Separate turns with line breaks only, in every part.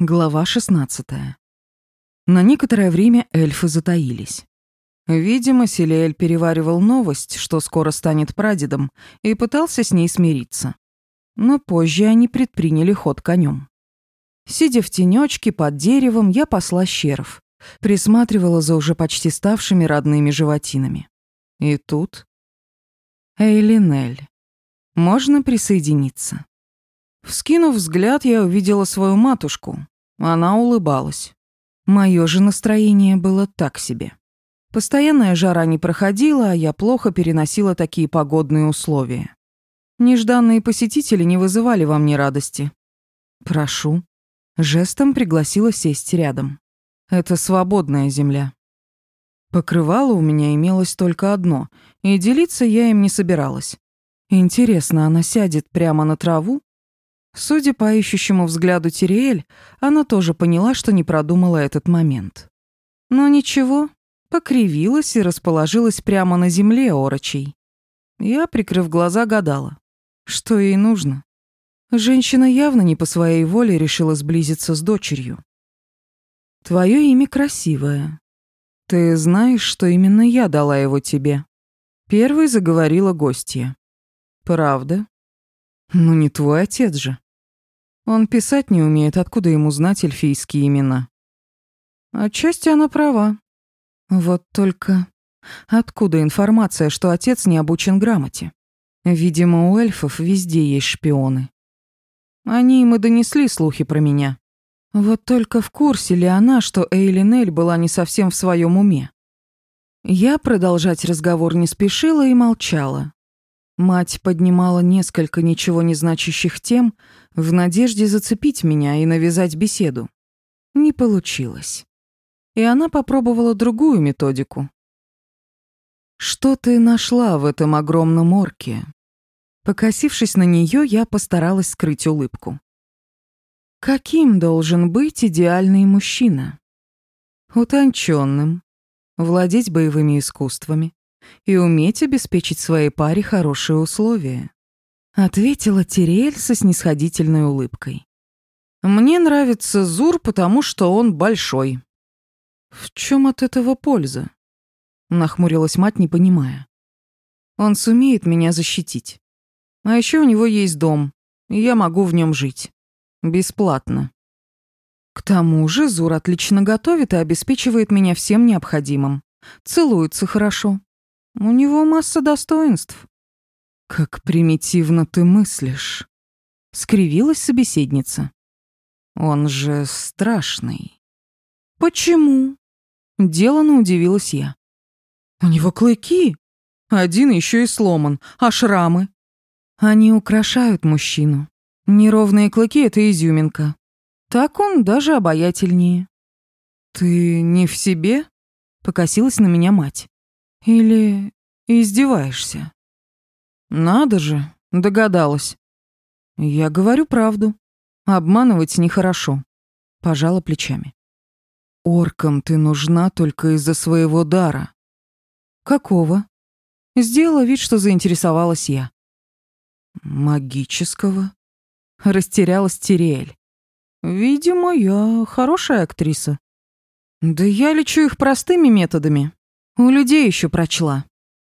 Глава 16. На некоторое время эльфы затаились. Видимо, Селиэль переваривал новость, что скоро станет прадедом, и пытался с ней смириться. Но позже они предприняли ход конем. Сидя в тенечке под деревом, я посла щеров, присматривала за уже почти ставшими родными животинами. И тут... Эйлинель. Можно присоединиться? Вскинув взгляд, я увидела свою матушку. Она улыбалась. Мое же настроение было так себе. Постоянная жара не проходила, а я плохо переносила такие погодные условия. Нежданные посетители не вызывали во мне радости. «Прошу». Жестом пригласила сесть рядом. «Это свободная земля». Покрывало у меня имелось только одно, и делиться я им не собиралась. Интересно, она сядет прямо на траву Судя по ищущему взгляду Тириэль, она тоже поняла, что не продумала этот момент. Но ничего, покривилась и расположилась прямо на земле орочей. Я, прикрыв глаза, гадала, что ей нужно. Женщина явно не по своей воле решила сблизиться с дочерью. «Твое имя красивое. Ты знаешь, что именно я дала его тебе?» Первой заговорила гостья. «Правда?» «Ну не твой отец же. Он писать не умеет, откуда ему знать эльфийские имена?» «Отчасти она права. Вот только откуда информация, что отец не обучен грамоте? Видимо, у эльфов везде есть шпионы. Они им и донесли слухи про меня. Вот только в курсе ли она, что Эйлин Эйлинель была не совсем в своем уме?» Я продолжать разговор не спешила и молчала, Мать поднимала несколько ничего не значащих тем в надежде зацепить меня и навязать беседу. Не получилось. И она попробовала другую методику. «Что ты нашла в этом огромном орке?» Покосившись на нее, я постаралась скрыть улыбку. Каким должен быть идеальный мужчина? Утонченным, владеть боевыми искусствами, и уметь обеспечить своей паре хорошие условия», — ответила Тириэль со снисходительной улыбкой. «Мне нравится Зур, потому что он большой». «В чем от этого польза?» — нахмурилась мать, не понимая. «Он сумеет меня защитить. А еще у него есть дом, и я могу в нем жить. Бесплатно». К тому же Зур отлично готовит и обеспечивает меня всем необходимым. Целуется хорошо. У него масса достоинств. Как примитивно ты мыслишь, скривилась собеседница. Он же страшный. Почему? Делано удивилась я. У него клыки. Один еще и сломан, а шрамы. Они украшают мужчину. Неровные клыки — это изюминка. Так он даже обаятельнее. Ты не в себе? Покосилась на меня мать. Или издеваешься?» «Надо же, догадалась. Я говорю правду. Обманывать нехорошо», — пожала плечами. «Оркам ты нужна только из-за своего дара». «Какого?» Сделала вид, что заинтересовалась я. «Магического?» — растерялась Тириэль. «Видимо, я хорошая актриса. Да я лечу их простыми методами, у людей еще прочла.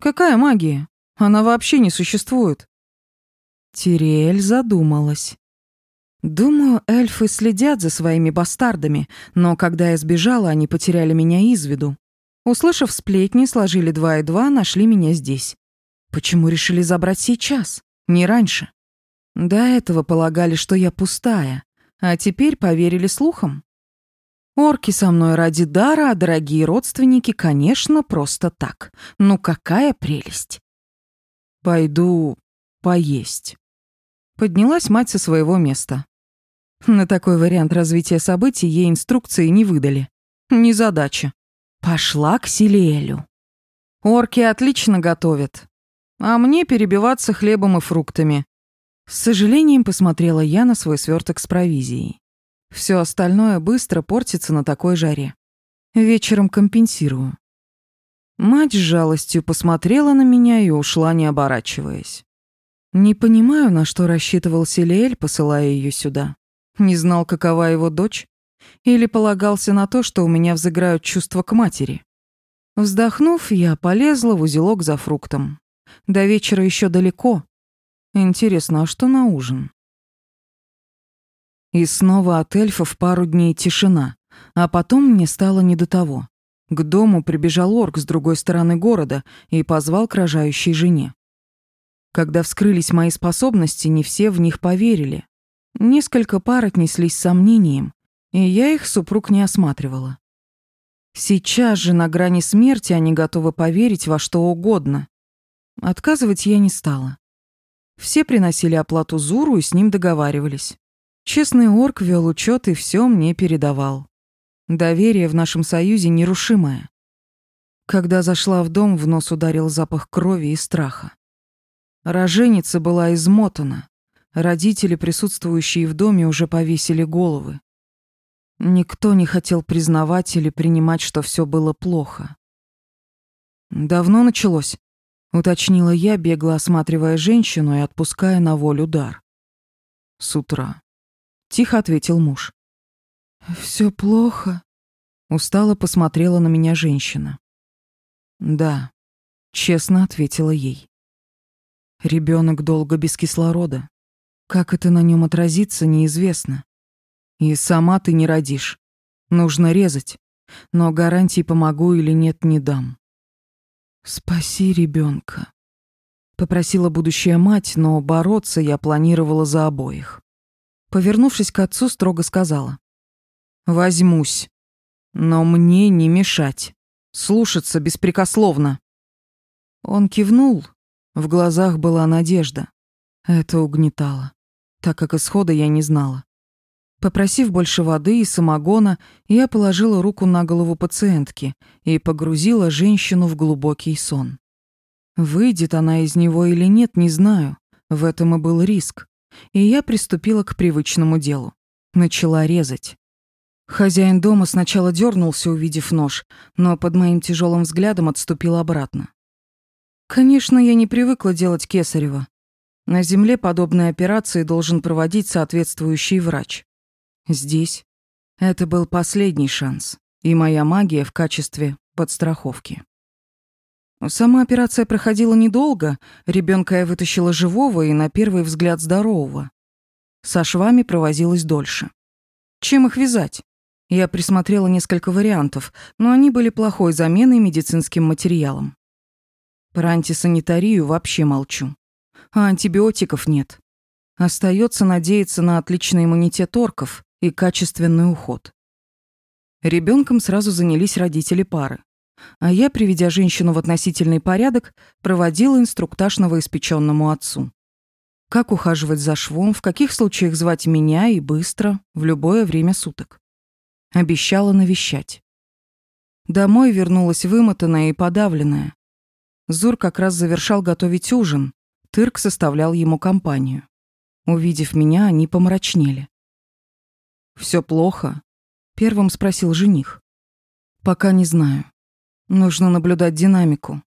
Какая магия? Она вообще не существует. Тириэль задумалась. Думаю, эльфы следят за своими бастардами, но когда я сбежала, они потеряли меня из виду. Услышав сплетни, сложили два и два, нашли меня здесь. Почему решили забрать сейчас, не раньше? До этого полагали, что я пустая, а теперь поверили слухам. Орки со мной ради дара, а дорогие родственники, конечно, просто так. Ну какая прелесть! Пойду поесть. Поднялась мать со своего места. На такой вариант развития событий ей инструкции не выдали. Не задача. Пошла к Силиэлю. Орки отлично готовят. А мне перебиваться хлебом и фруктами. С сожалением посмотрела я на свой сверток с провизией. Все остальное быстро портится на такой жаре. Вечером компенсирую. Мать с жалостью посмотрела на меня и ушла, не оборачиваясь. Не понимаю, на что рассчитывал Селиэль, посылая ее сюда. Не знал, какова его дочь, или полагался на то, что у меня взыграют чувства к матери. Вздохнув, я полезла в узелок за фруктом. До вечера еще далеко. Интересно, а что на ужин? И снова от Эльфа в пару дней тишина. А потом мне стало не до того. К дому прибежал орк с другой стороны города и позвал к рожающей жене. Когда вскрылись мои способности, не все в них поверили. Несколько пар отнеслись с сомнением, и я их супруг не осматривала. Сейчас же на грани смерти они готовы поверить во что угодно. Отказывать я не стала. Все приносили оплату Зуру и с ним договаривались. Честный орк вел учет и все мне передавал. Доверие в нашем союзе нерушимое. Когда зашла в дом, в нос ударил запах крови и страха. Роженица была измотана. Родители, присутствующие в доме, уже повесили головы. Никто не хотел признавать или принимать, что все было плохо. «Давно началось?» — уточнила я, бегло осматривая женщину и отпуская на волю дар. «С утра», Тихо ответил муж. «Все плохо», — устало посмотрела на меня женщина. «Да», — честно ответила ей. «Ребенок долго без кислорода. Как это на нем отразится, неизвестно. И сама ты не родишь. Нужно резать. Но гарантии помогу или нет не дам». «Спаси ребенка», — попросила будущая мать, но бороться я планировала за обоих. Повернувшись к отцу, строго сказала. «Возьмусь. Но мне не мешать. Слушаться беспрекословно». Он кивнул. В глазах была надежда. Это угнетало, так как исхода я не знала. Попросив больше воды и самогона, я положила руку на голову пациентки и погрузила женщину в глубокий сон. Выйдет она из него или нет, не знаю. В этом и был риск и я приступила к привычному делу. Начала резать. Хозяин дома сначала дернулся, увидев нож, но под моим тяжелым взглядом отступил обратно. Конечно, я не привыкла делать кесарево. На земле подобные операции должен проводить соответствующий врач. Здесь это был последний шанс, и моя магия в качестве подстраховки. Сама операция проходила недолго, ребенка я вытащила живого и на первый взгляд здорового. Со швами провозилась дольше. Чем их вязать? Я присмотрела несколько вариантов, но они были плохой заменой медицинским материалам. Про антисанитарию вообще молчу. А антибиотиков нет. Остается надеяться на отличный иммунитет орков и качественный уход. Ребенком сразу занялись родители пары. А Я, приведя женщину в относительный порядок, проводила инструктаж новоиспеченному отцу. Как ухаживать за швом, в каких случаях звать меня и быстро, в любое время суток. Обещала навещать. Домой вернулась вымотанная и подавленная. Зур как раз завершал готовить ужин. Тырк составлял ему компанию. Увидев меня, они помрачнели. «Все плохо?» — первым спросил жених. «Пока не знаю. Нужно наблюдать динамику.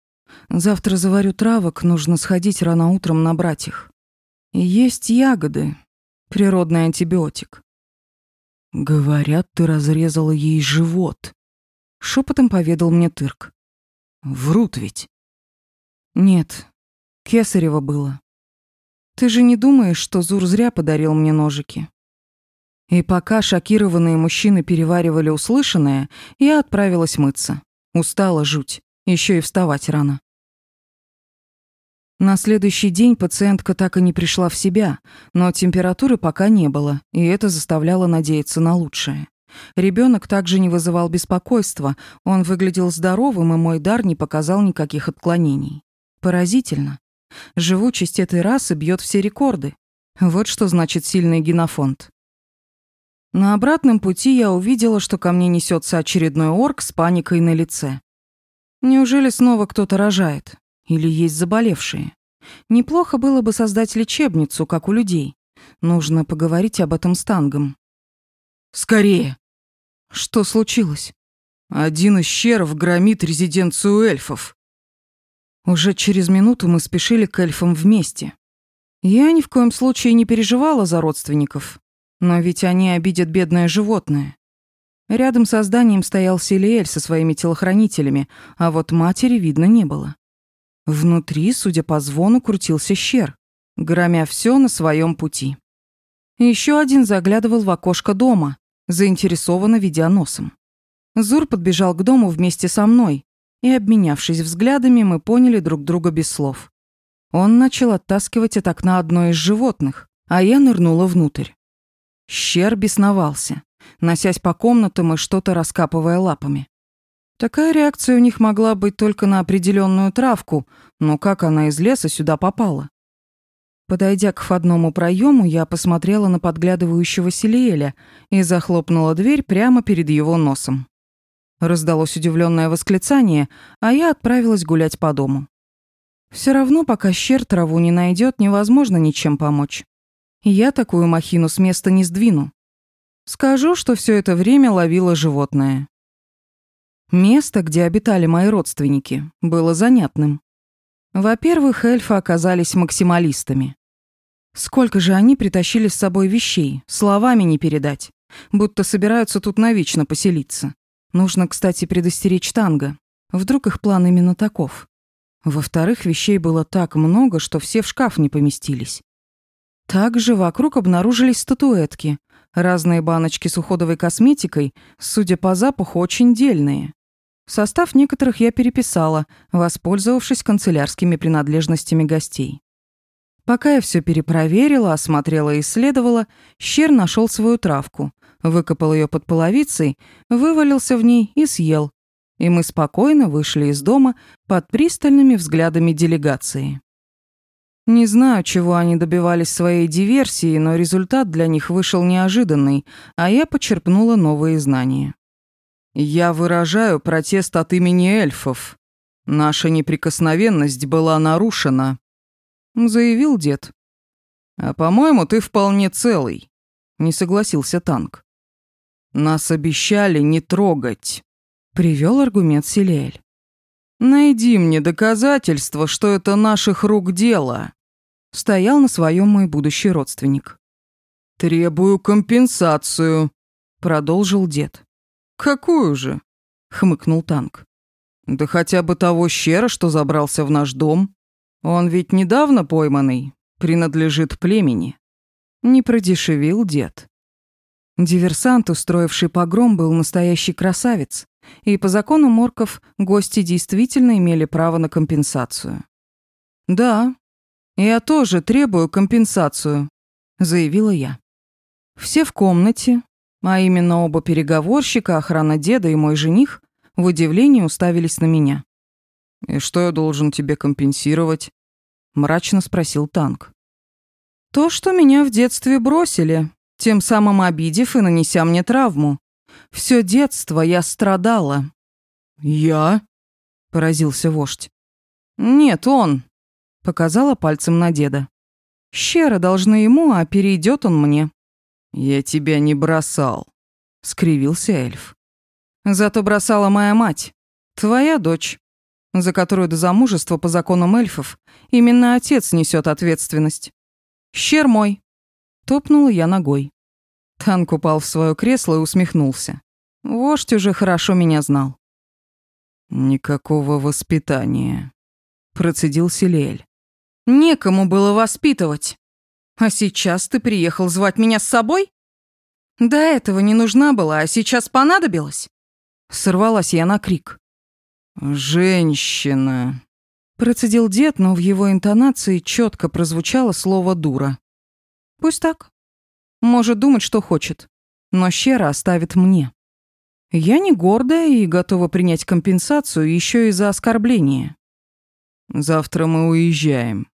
Завтра заварю травок, нужно сходить рано утром набрать их. Есть ягоды. Природный антибиотик. Говорят, ты разрезала ей живот. Шепотом поведал мне Тырк. Врут ведь. Нет, кесарево было. Ты же не думаешь, что Зур зря подарил мне ножики? И пока шокированные мужчины переваривали услышанное, я отправилась мыться. Устала жуть. Еще и вставать рано. На следующий день пациентка так и не пришла в себя, но температуры пока не было, и это заставляло надеяться на лучшее. Ребенок также не вызывал беспокойства, он выглядел здоровым, и мой дар не показал никаких отклонений. Поразительно. Живучесть этой расы бьет все рекорды. Вот что значит сильный генофонд. На обратном пути я увидела, что ко мне несется очередной орк с паникой на лице. Неужели снова кто-то рожает? Или есть заболевшие? Неплохо было бы создать лечебницу, как у людей. Нужно поговорить об этом с Тангом. «Скорее!» «Что случилось?» «Один из щеров громит резиденцию эльфов». Уже через минуту мы спешили к эльфам вместе. Я ни в коем случае не переживала за родственников. Но ведь они обидят бедное животное. Рядом со зданием стоял Селиэль со своими телохранителями, а вот матери видно не было. Внутри, судя по звону, крутился щер, громя все на своем пути. Еще один заглядывал в окошко дома, заинтересованно ведя носом. Зур подбежал к дому вместе со мной, и, обменявшись взглядами, мы поняли друг друга без слов. Он начал оттаскивать от окна одно из животных, а я нырнула внутрь. Щер бесновался, носясь по комнатам и что-то раскапывая лапами. Такая реакция у них могла быть только на определенную травку, но как она из леса сюда попала? Подойдя к входному проему, я посмотрела на подглядывающего Селиэля и захлопнула дверь прямо перед его носом. Раздалось удивленное восклицание, а я отправилась гулять по дому. Все равно, пока щер траву не найдет, невозможно ничем помочь. Я такую махину с места не сдвину. Скажу, что все это время ловило животное. Место, где обитали мои родственники, было занятным. Во-первых, эльфы оказались максималистами. Сколько же они притащили с собой вещей, словами не передать. Будто собираются тут навечно поселиться. Нужно, кстати, предостеречь Танго. Вдруг их план именно таков. Во-вторых, вещей было так много, что все в шкаф не поместились. Также вокруг обнаружились статуэтки, разные баночки с уходовой косметикой, судя по запаху, очень дельные. Состав некоторых я переписала, воспользовавшись канцелярскими принадлежностями гостей. Пока я все перепроверила, осмотрела и исследовала, щер нашел свою травку, выкопал ее под половицей, вывалился в ней и съел. И мы спокойно вышли из дома под пристальными взглядами делегации. Не знаю, чего они добивались своей диверсии, но результат для них вышел неожиданный, а я почерпнула новые знания. Я выражаю протест от имени эльфов. Наша неприкосновенность была нарушена, заявил дед. А по-моему, ты вполне целый, не согласился танк. Нас обещали не трогать, привел аргумент Селиэль. «Найди мне доказательства, что это наших рук дело», — стоял на своем мой будущий родственник. «Требую компенсацию», — продолжил дед. «Какую же?» — хмыкнул танк. «Да хотя бы того щера, что забрался в наш дом. Он ведь недавно пойманный, принадлежит племени». Не продешевил дед. Диверсант, устроивший погром, был настоящий красавец, и по закону Морков гости действительно имели право на компенсацию. «Да, я тоже требую компенсацию», — заявила я. Все в комнате, а именно оба переговорщика, охрана деда и мой жених, в удивлении уставились на меня. «И что я должен тебе компенсировать?» — мрачно спросил танк. «То, что меня в детстве бросили», тем самым обидев и нанеся мне травму. Все детство я страдала». «Я?» – поразился вождь. «Нет, он», – показала пальцем на деда. «Щера должна ему, а перейдет он мне». «Я тебя не бросал», — скривился эльф. «Зато бросала моя мать, твоя дочь, за которую до замужества по законам эльфов именно отец несет ответственность. Щер мой!» — топнула я ногой. Танк упал в свое кресло и усмехнулся. Вождь уже хорошо меня знал. «Никакого воспитания», — процедил Селиэль. «Некому было воспитывать. А сейчас ты приехал звать меня с собой? До этого не нужна была, а сейчас понадобилась?» Сорвалась я на крик. «Женщина», — процедил дед, но в его интонации четко прозвучало слово «дура». «Пусть так», может думать, что хочет, но Щера оставит мне. Я не гордая и готова принять компенсацию еще и за оскорбление. Завтра мы уезжаем.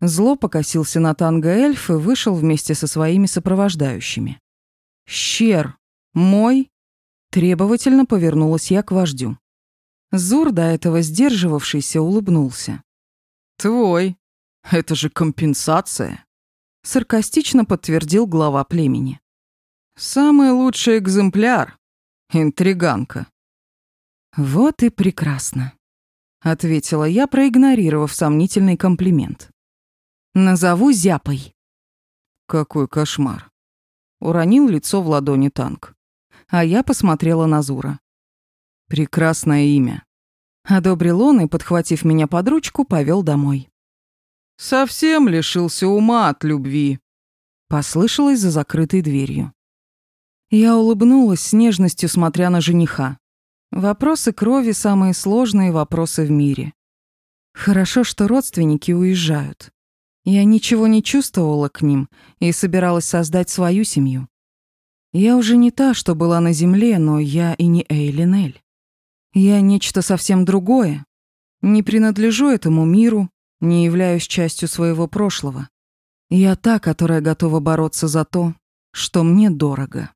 Зло покосился на танго эльф и вышел вместе со своими сопровождающими. «Щер! Мой!» Требовательно повернулась я к вождю. Зур, до этого сдерживавшийся, улыбнулся. «Твой! Это же компенсация!» — саркастично подтвердил глава племени. «Самый лучший экземпляр. Интриганка». «Вот и прекрасно», — ответила я, проигнорировав сомнительный комплимент. «Назову зяпой». «Какой кошмар!» — уронил лицо в ладони танк. А я посмотрела на Зура. «Прекрасное имя», — одобрил он и, подхватив меня под ручку, повел домой совсем лишился ума от любви», — послышалось за закрытой дверью. Я улыбнулась с нежностью, смотря на жениха. Вопросы крови — самые сложные вопросы в мире. Хорошо, что родственники уезжают. Я ничего не чувствовала к ним и собиралась создать свою семью. Я уже не та, что была на земле, но я и не Эйлинель. Я нечто совсем другое. Не принадлежу этому миру, не являюсь частью своего прошлого. Я та, которая готова бороться за то, что мне дорого.